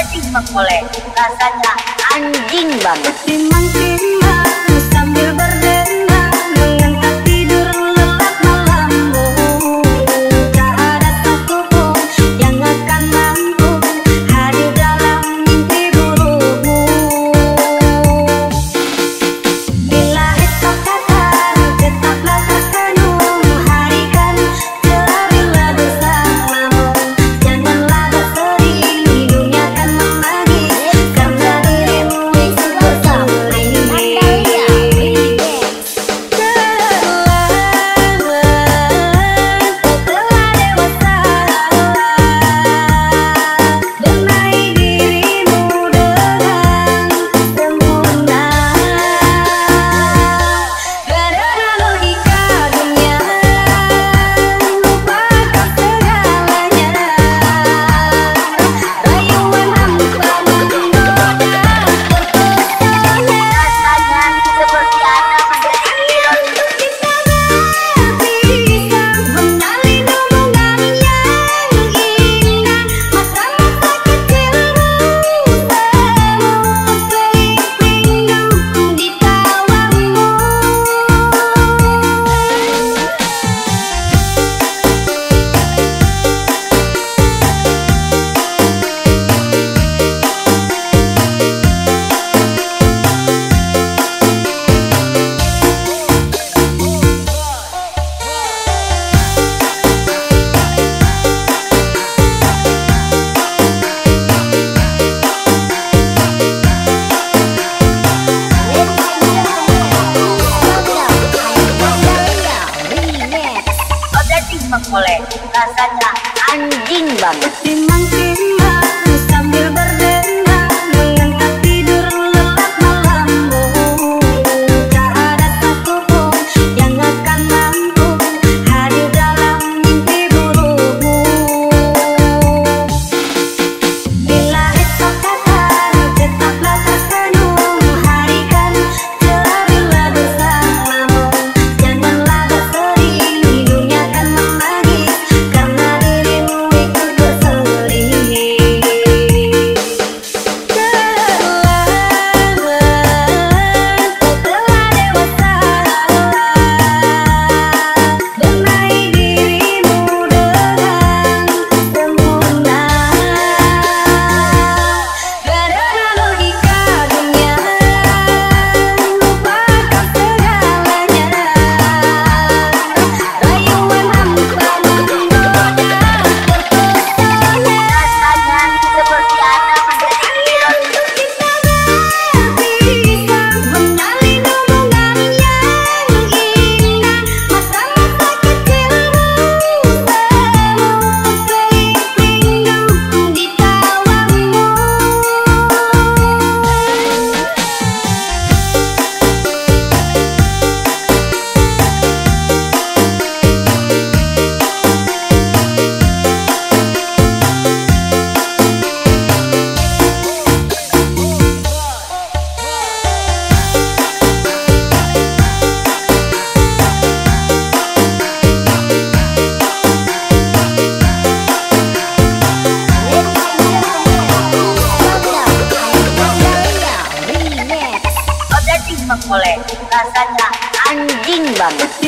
cacing rasanya anjing banget. Anh dinh bằng Italia.